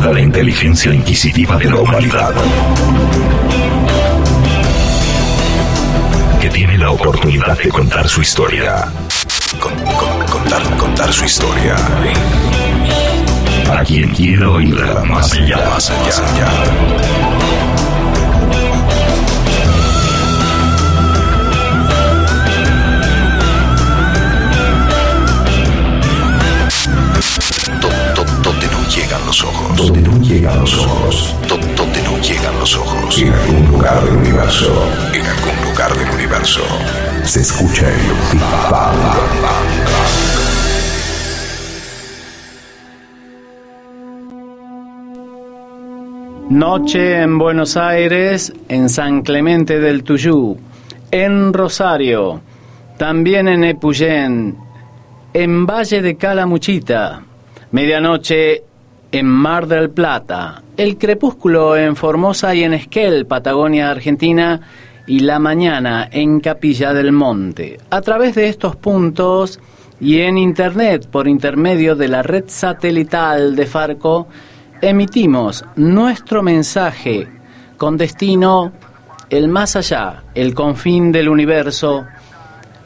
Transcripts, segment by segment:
toda la inteligencia inquisitiva de la humanidad. Que tiene la oportunidad de contar su historia. contar, contar su historia. Para quien quiera oírla más allá, más allá. Llegan los ojos. Donde no llegan los ojos. donde no llegan los ojos. En algún lugar del universo. En algún lugar del universo. Se escucha el Big Noche en Buenos Aires, en San Clemente del Tuyú, en Rosario, también en Epuyén, en Valle de Calamuchita, medianoche en Mar del Plata, el crepúsculo en Formosa y en Esquel, Patagonia, Argentina, y la mañana en Capilla del Monte. A través de estos puntos y en Internet por intermedio de la red satelital de Farco, emitimos nuestro mensaje con destino el más allá, el confín del universo,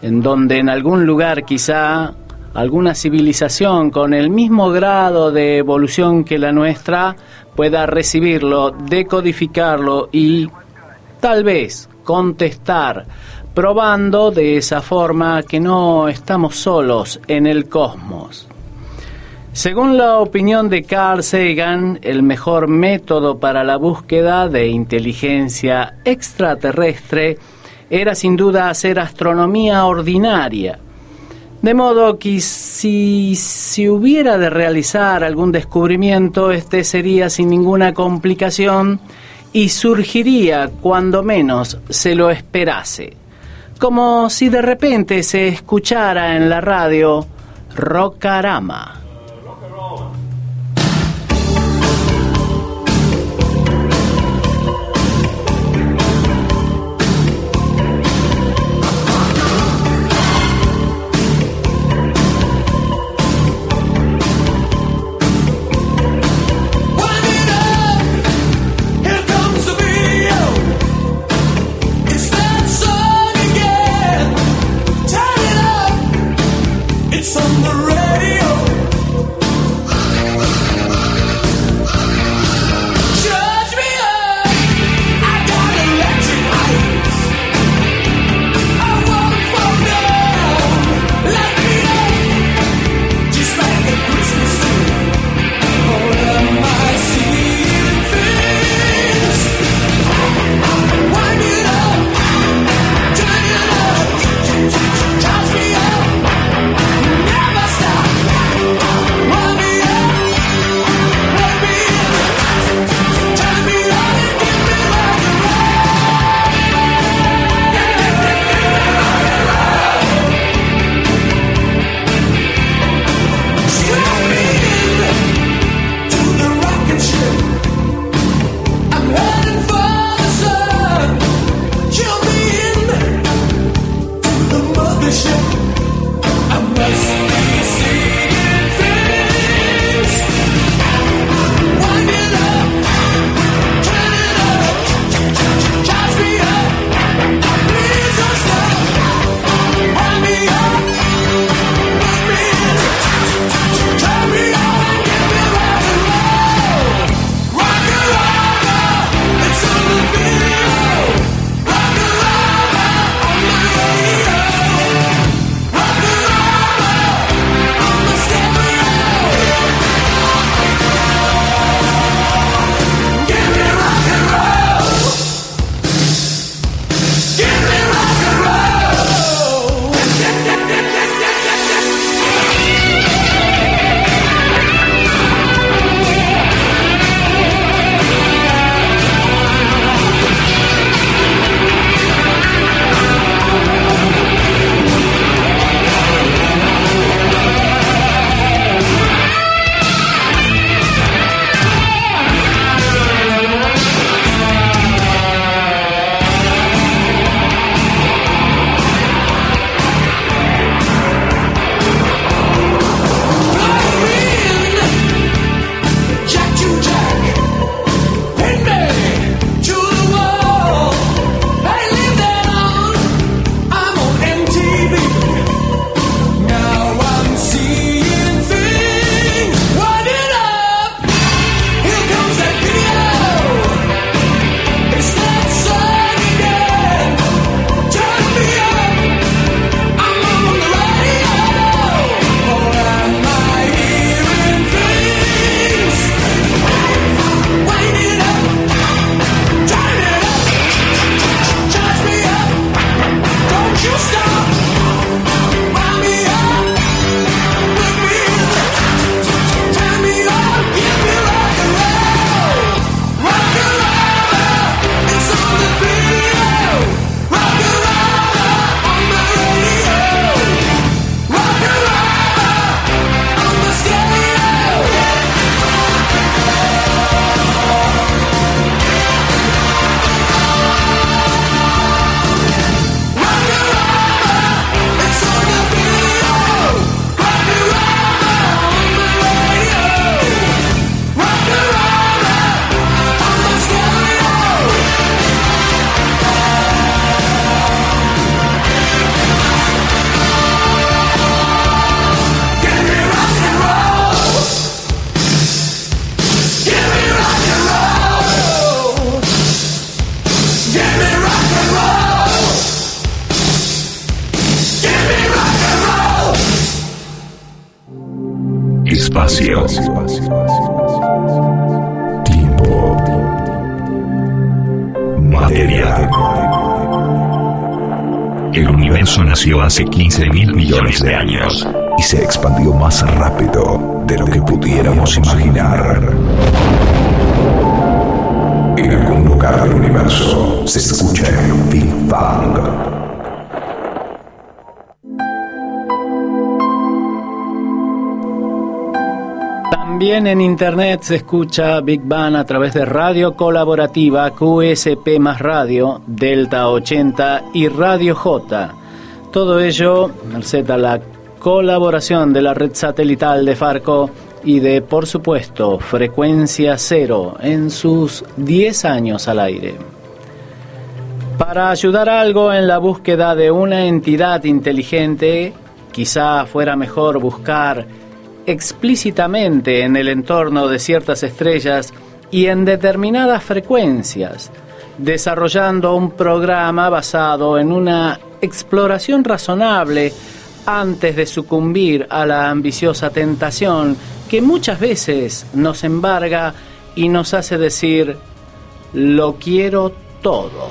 en donde en algún lugar quizá alguna civilización con el mismo grado de evolución que la nuestra pueda recibirlo, decodificarlo y tal vez contestar, probando de esa forma que no estamos solos en el cosmos. Según la opinión de Carl Sagan, el mejor método para la búsqueda de inteligencia extraterrestre era sin duda hacer astronomía ordinaria, de modo que si se hubiera de realizar algún descubrimiento, este sería sin ninguna complicación y surgiría cuando menos se lo esperase. Como si de repente se escuchara en la radio Rocarama. También en internet se escucha Big Bang a través de radio colaborativa QSP más radio, Delta 80 y Radio J. Todo ello merced a la colaboración de la red satelital de Farco y de, por supuesto, Frecuencia Cero en sus 10 años al aire. Para ayudar algo en la búsqueda de una entidad inteligente, quizá fuera mejor buscar explícitamente en el entorno de ciertas estrellas y en determinadas frecuencias, desarrollando un programa basado en una exploración razonable antes de sucumbir a la ambiciosa tentación que muchas veces nos embarga y nos hace decir, lo quiero todo.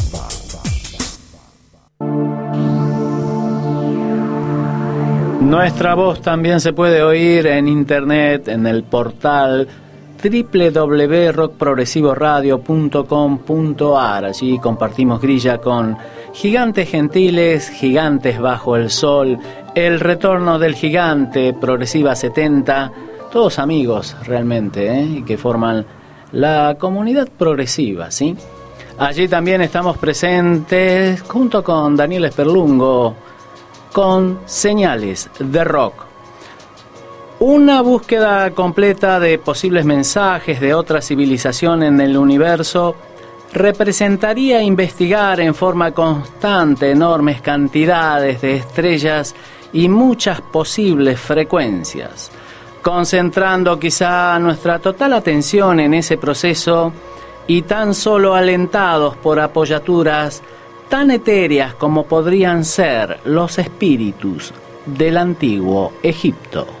Nuestra voz también se puede oír en internet, en el portal www.rockprogresivoradio.com.ar. Allí compartimos grilla con gigantes gentiles, gigantes bajo el sol, el retorno del gigante, Progresiva 70, todos amigos realmente, ¿eh? que forman la comunidad progresiva, ¿sí? Allí también estamos presentes junto con Daniel Esperlungo con señales de rock. Una búsqueda completa de posibles mensajes de otra civilización en el universo representaría investigar en forma constante enormes cantidades de estrellas y muchas posibles frecuencias. Concentrando quizá nuestra total atención en ese proceso y tan solo alentados por apoyaturas tan etéreas como podrían ser los espíritus del antiguo Egipto.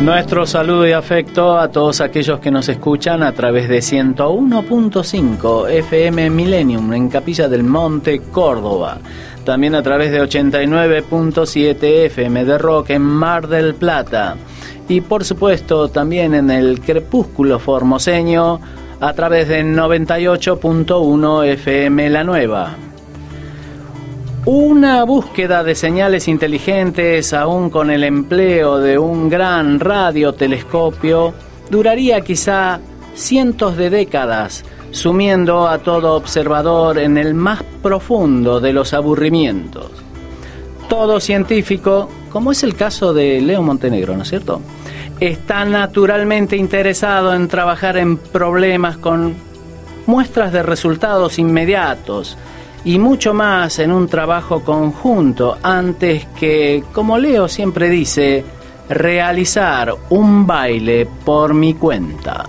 Nuestro saludo y afecto a todos aquellos que nos escuchan a través de 101.5 FM Millennium en Capilla del Monte, Córdoba. También a través de 89.7 FM de Rock en Mar del Plata. Y por supuesto también en el Crepúsculo Formoseño a través de 98.1 FM La Nueva. Una búsqueda de señales inteligentes, aún con el empleo de un gran radiotelescopio, duraría quizá cientos de décadas, sumiendo a todo observador en el más profundo de los aburrimientos. Todo científico, como es el caso de Leo Montenegro, ¿no es cierto? Está naturalmente interesado en trabajar en problemas con muestras de resultados inmediatos, y mucho más en un trabajo conjunto antes que, como Leo siempre dice, realizar un baile por mi cuenta.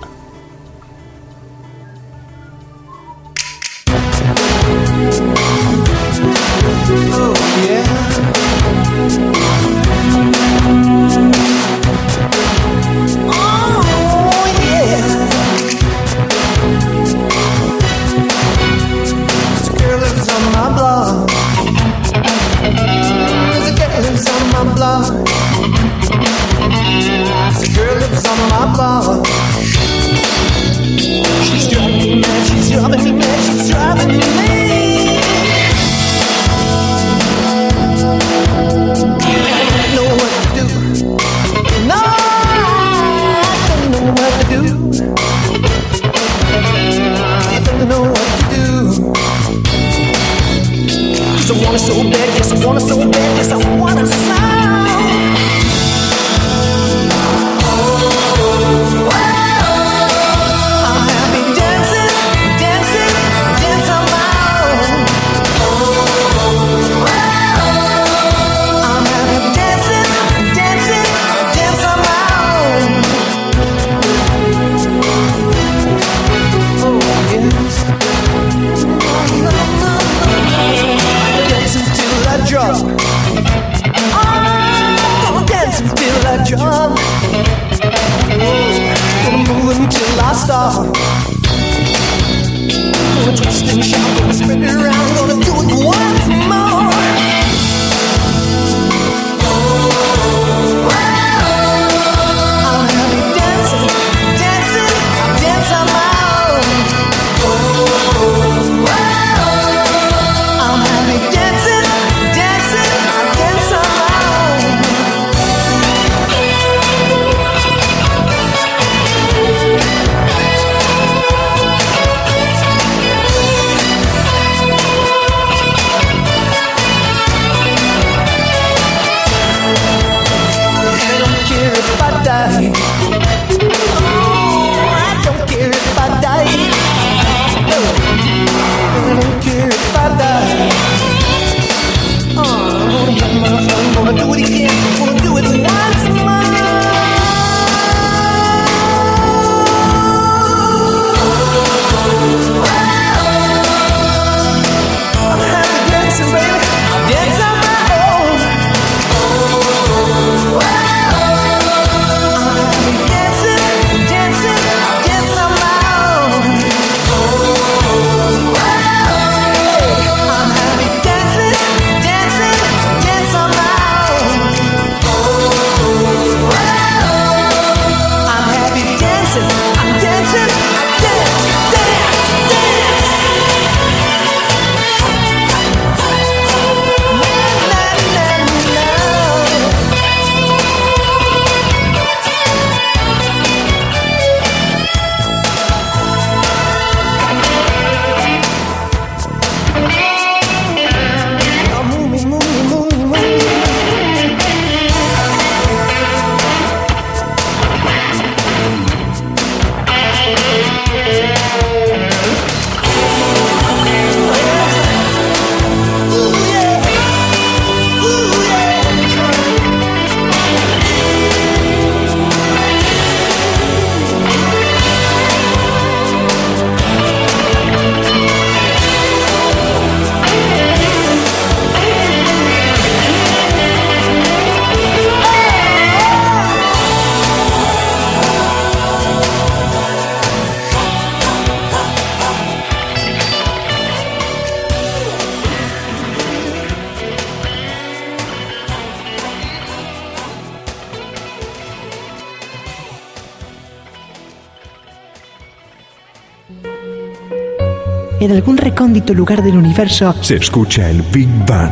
En algún recóndito lugar del universo, se escucha el Big Bang.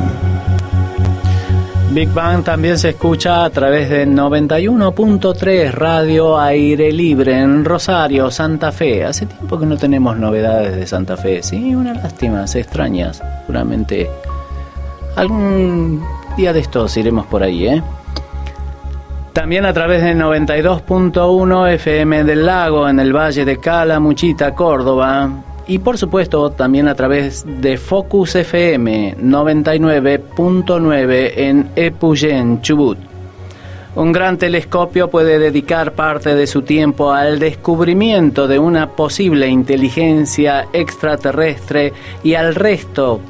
Big Bang también se escucha a través de 91.3 Radio Aire Libre en Rosario, Santa Fe. Hace tiempo que no tenemos novedades de Santa Fe, sí, una lástima, se extrañas. Seguramente algún día de estos iremos por ahí, ¿eh? También a través de 92.1 FM del Lago en el Valle de Calamuchita, Córdoba. Y por supuesto también a través de Focus FM 99.9 en Epuyén, Chubut. Un gran telescopio puede dedicar parte de su tiempo al descubrimiento de una posible inteligencia extraterrestre y al resto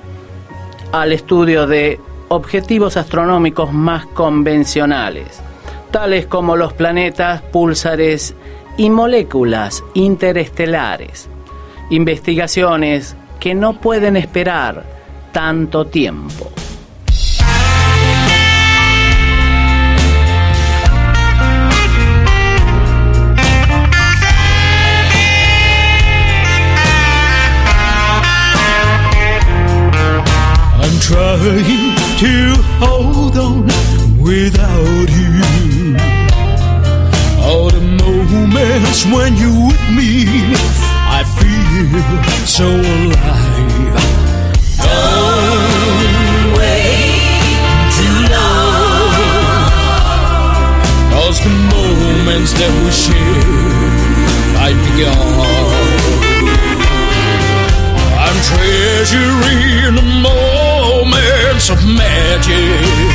al estudio de objetivos astronómicos más convencionales tales como los planetas, púlsares y moléculas interestelares. Investigaciones que no pueden esperar tanto tiempo. trying to hold on without you. All the moments when you're with me, so alive. Don't wait too long. Cause the moments that we share might be gone. I'm treasuring the moments of magic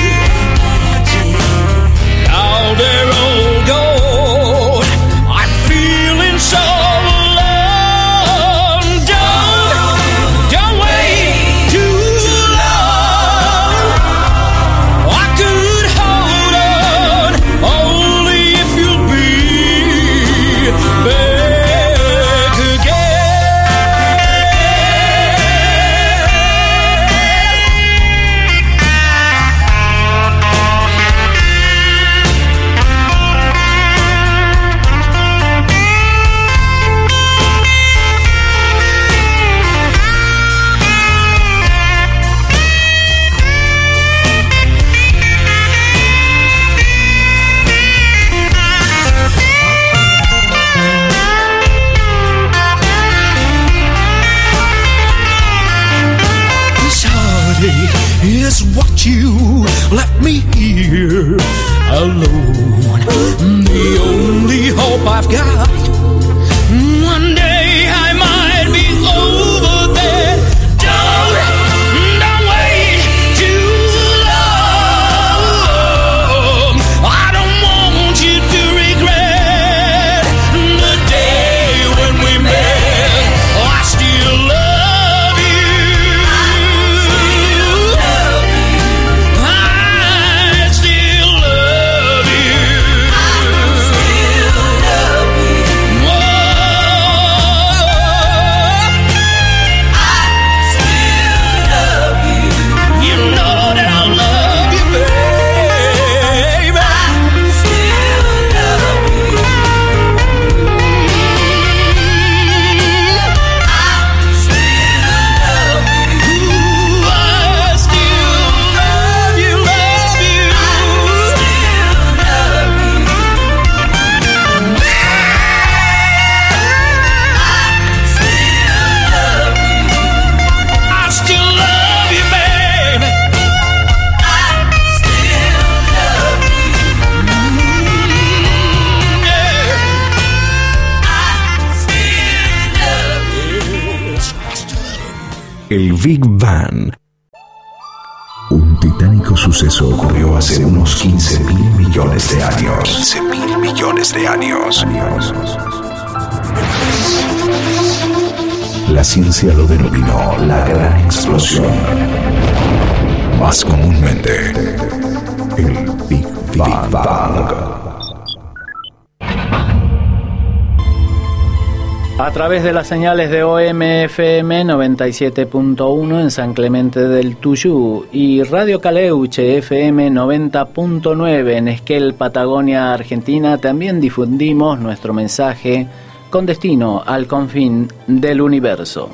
través de las señales de OMFM 97.1 en San Clemente del Tuyú y Radio Caleuche FM 90.9 en Esquel, Patagonia, Argentina, también difundimos nuestro mensaje con destino al confín del universo.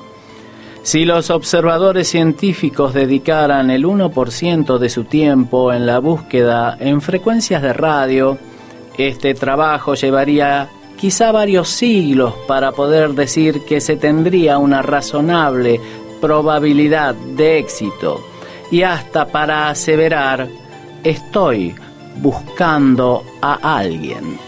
Si los observadores científicos dedicaran el 1% de su tiempo en la búsqueda en frecuencias de radio, este trabajo llevaría quizá varios siglos para poder decir que se tendría una razonable probabilidad de éxito y hasta para aseverar estoy buscando a alguien.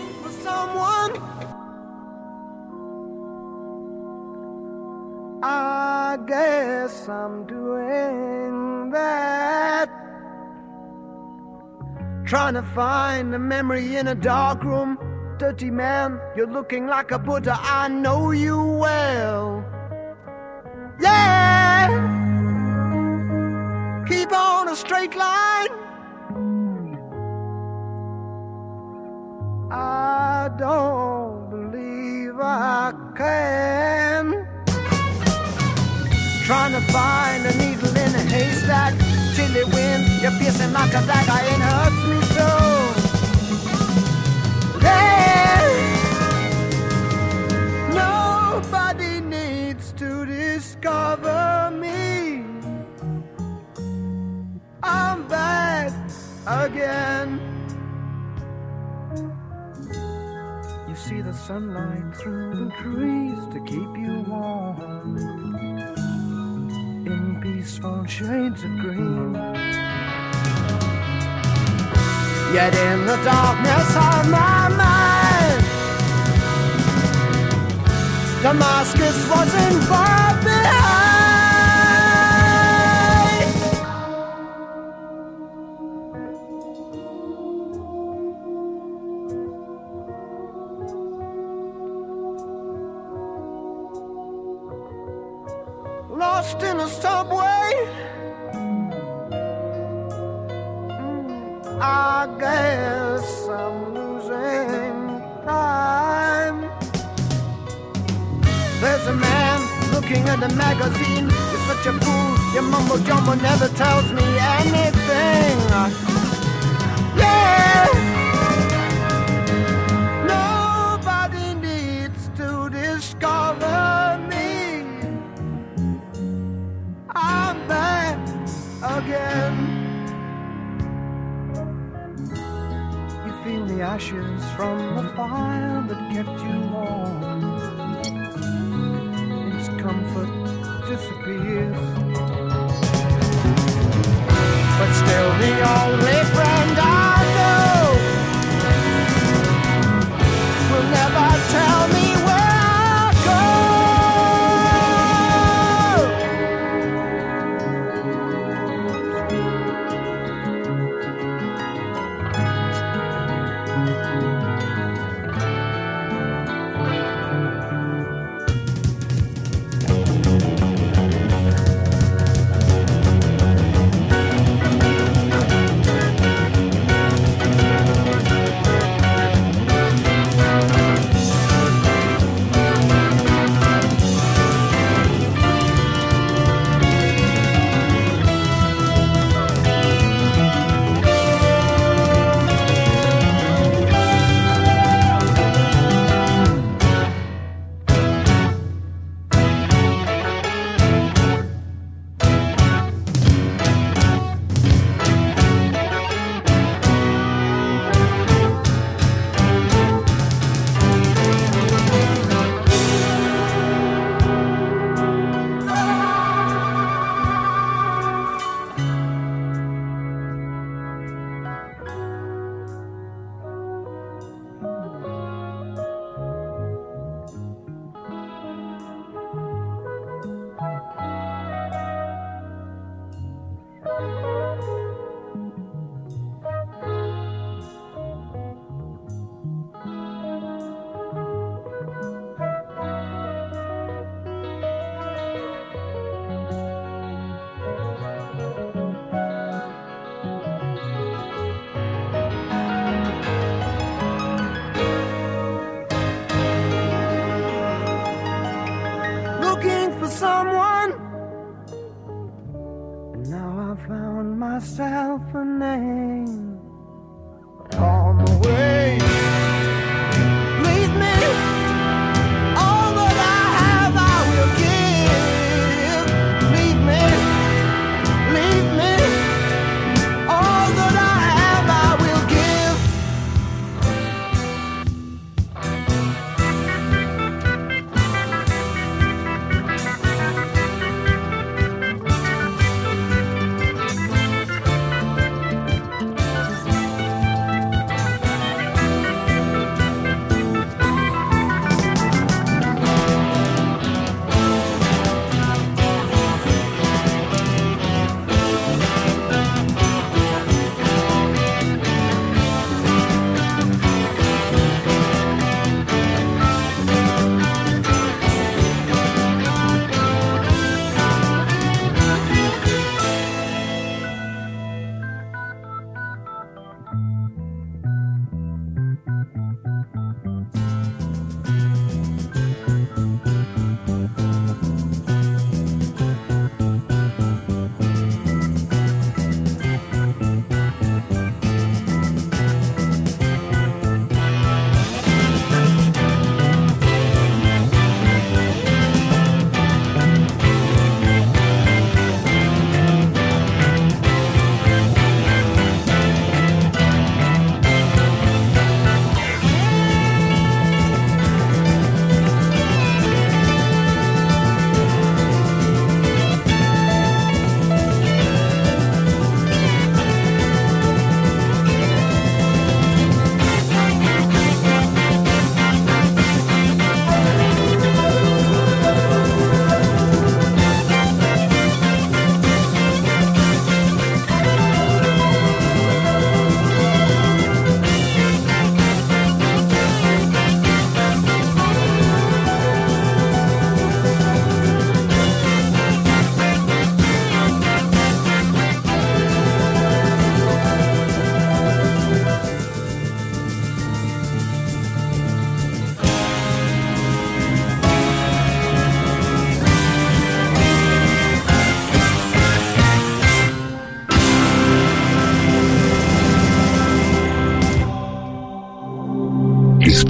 Trying to find a memory in a dark room. Dirty man, you're looking like a Buddha. I know you well. Yeah! Keep on a straight line. I don't believe I can. Trying to find a needle in a haystack. Chilly wind, you're piercing like a dagger, it hurts me so. Nobody needs to discover me. I'm back again. You see the sunlight through the trees to keep you warm in peaceful shades of green. Yet in the darkness of my mind, Damascus wasn't far behind. Lost in a subway. I guess looking at the magazine. You're such a fool. Your mumbo jumbo never tells me anything. Yeah. Nobody needs to discover me. I'm back again. You feel the ashes from the fire that kept you warm. But still, the only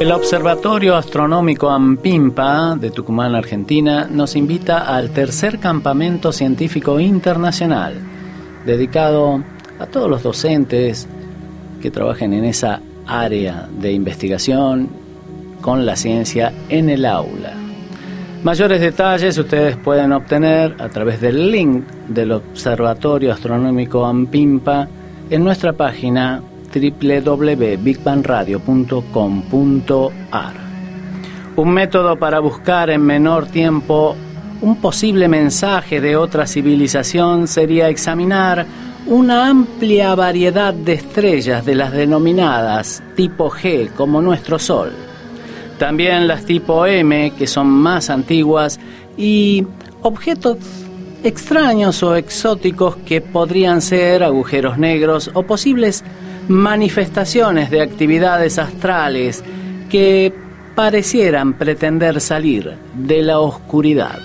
El Observatorio Astronómico Ampimpa de Tucumán, Argentina, nos invita al tercer campamento científico internacional dedicado a todos los docentes que trabajen en esa área de investigación con la ciencia en el aula. Mayores detalles ustedes pueden obtener a través del link del Observatorio Astronómico Ampimpa en nuestra página www.bigbanradio.com.ar. Un método para buscar en menor tiempo un posible mensaje de otra civilización sería examinar una amplia variedad de estrellas de las denominadas tipo G como nuestro Sol. También las tipo M que son más antiguas y objetos extraños o exóticos que podrían ser agujeros negros o posibles manifestaciones de actividades astrales que parecieran pretender salir de la oscuridad.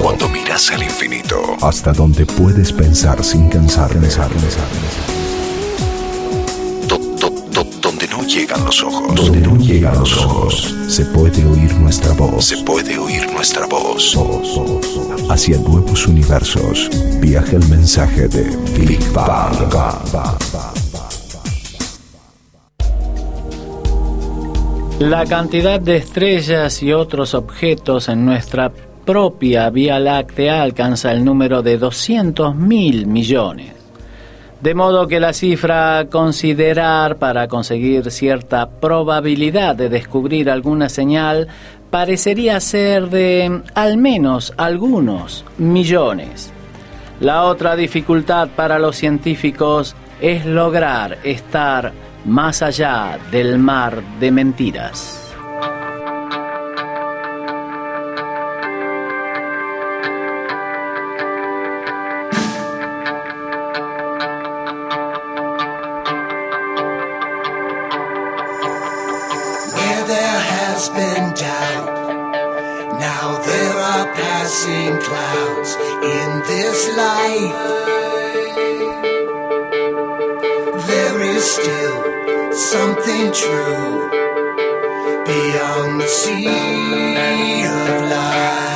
Cuando miras al infinito. Hasta donde puedes pensar sin cansar. Pensar, pensar, Donde no llegan los ojos. Donde no llegan los ojos. Se puede oír nuestra voz. Se puede oír nuestra voz. voz. Hacia nuevos universos. Viaja el mensaje de Big Bang. La cantidad de estrellas y otros objetos en nuestra propia Vía Láctea alcanza el número de 200 mil millones. De modo que la cifra a considerar para conseguir cierta probabilidad de descubrir alguna señal parecería ser de al menos algunos millones. La otra dificultad para los científicos es lograr estar más allá del mar de mentiras. passing clouds in this life. There is still something true beyond the sea of life.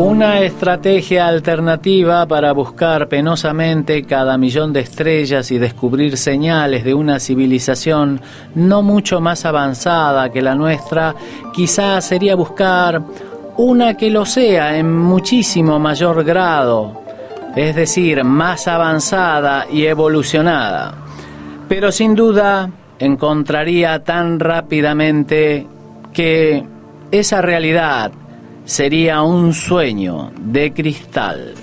Una estrategia alternativa para buscar penosamente cada millón de estrellas y descubrir señales de una civilización no mucho más avanzada que la nuestra, quizás sería buscar una que lo sea en muchísimo mayor grado, es decir, más avanzada y evolucionada. Pero sin duda encontraría tan rápidamente que esa realidad sería un sueño de cristal.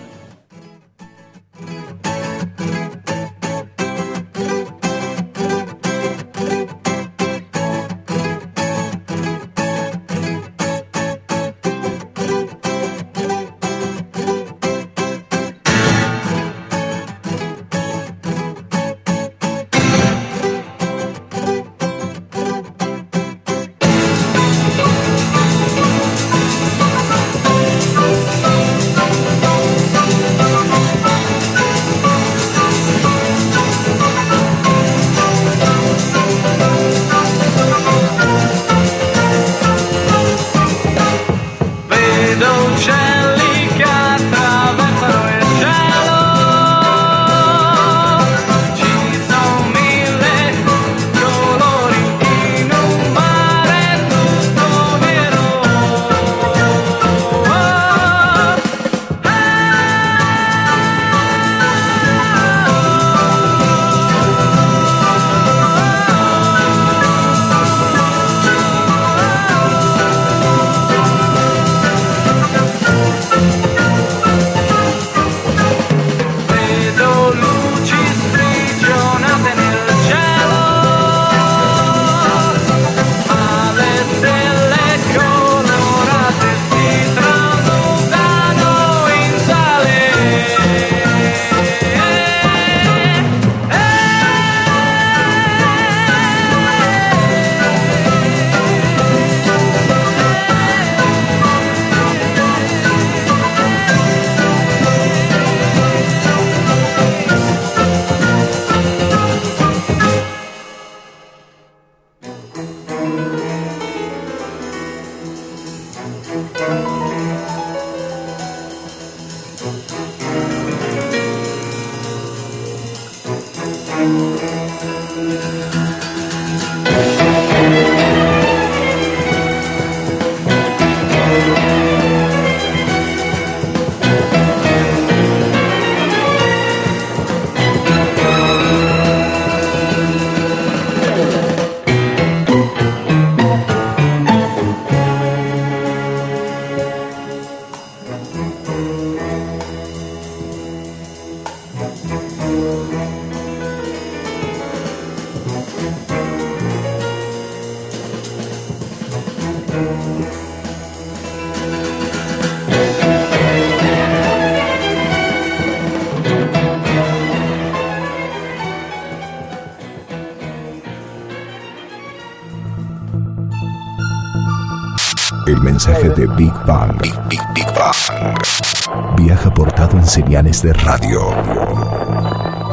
Mensaje de Big Bang. Big, Big, Big Bang. Viaja portado en señales de radio.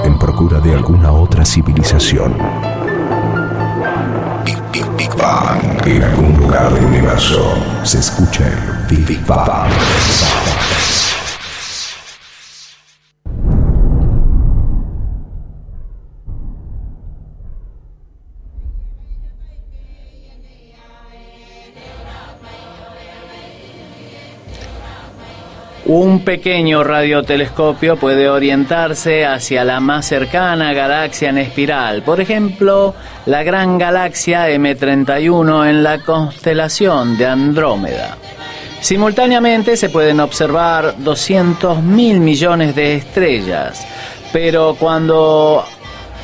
En procura de alguna otra civilización. Big, Big, Big Bang. En algún lugar del universo se escucha el Big, Big Bang. Un pequeño radiotelescopio puede orientarse hacia la más cercana galaxia en espiral, por ejemplo, la gran galaxia M31 en la constelación de Andrómeda. Simultáneamente se pueden observar 200 mil millones de estrellas, pero cuando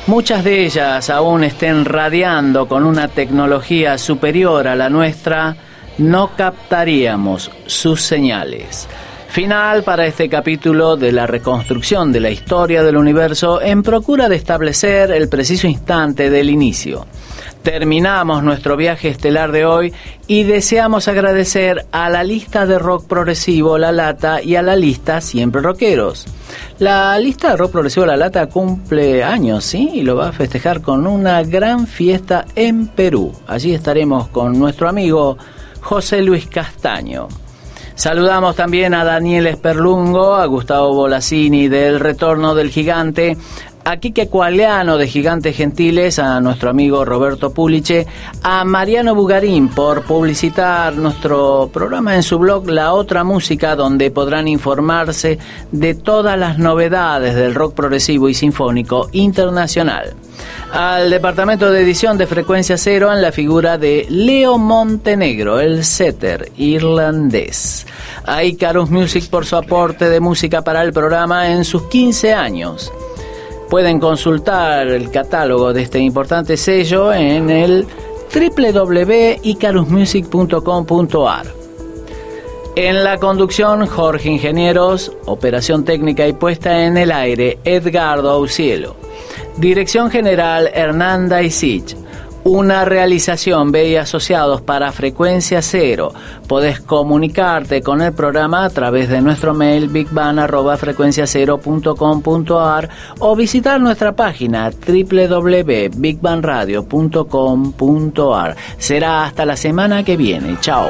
muchas de ellas aún estén radiando con una tecnología superior a la nuestra, no captaríamos sus señales. Final para este capítulo de la reconstrucción de la historia del universo en procura de establecer el preciso instante del inicio. Terminamos nuestro viaje estelar de hoy y deseamos agradecer a la lista de rock progresivo La Lata y a la lista Siempre Rockeros. La lista de rock progresivo La Lata cumple años, ¿sí? Y lo va a festejar con una gran fiesta en Perú. Allí estaremos con nuestro amigo José Luis Castaño. Saludamos también a Daniel Esperlungo, a Gustavo Bolasini del Retorno del Gigante, a Quique Cualeano de Gigantes Gentiles, a nuestro amigo Roberto Puliche, a Mariano Bugarín por publicitar nuestro programa en su blog La Otra Música, donde podrán informarse de todas las novedades del rock progresivo y sinfónico internacional. Al departamento de edición de Frecuencia Cero en la figura de Leo Montenegro, el setter irlandés. A Icarus Music por su aporte de música para el programa en sus 15 años. Pueden consultar el catálogo de este importante sello en el www.icarusmusic.com.ar. En la conducción, Jorge Ingenieros, operación técnica y puesta en el aire, Edgardo Aucielo. Dirección General, Hernanda Isich. Una realización B y asociados para frecuencia cero. Podés comunicarte con el programa a través de nuestro mail bigban.frecuenciacero.com.ar o visitar nuestra página www.bigbanradio.com.ar. Será hasta la semana que viene. Chao.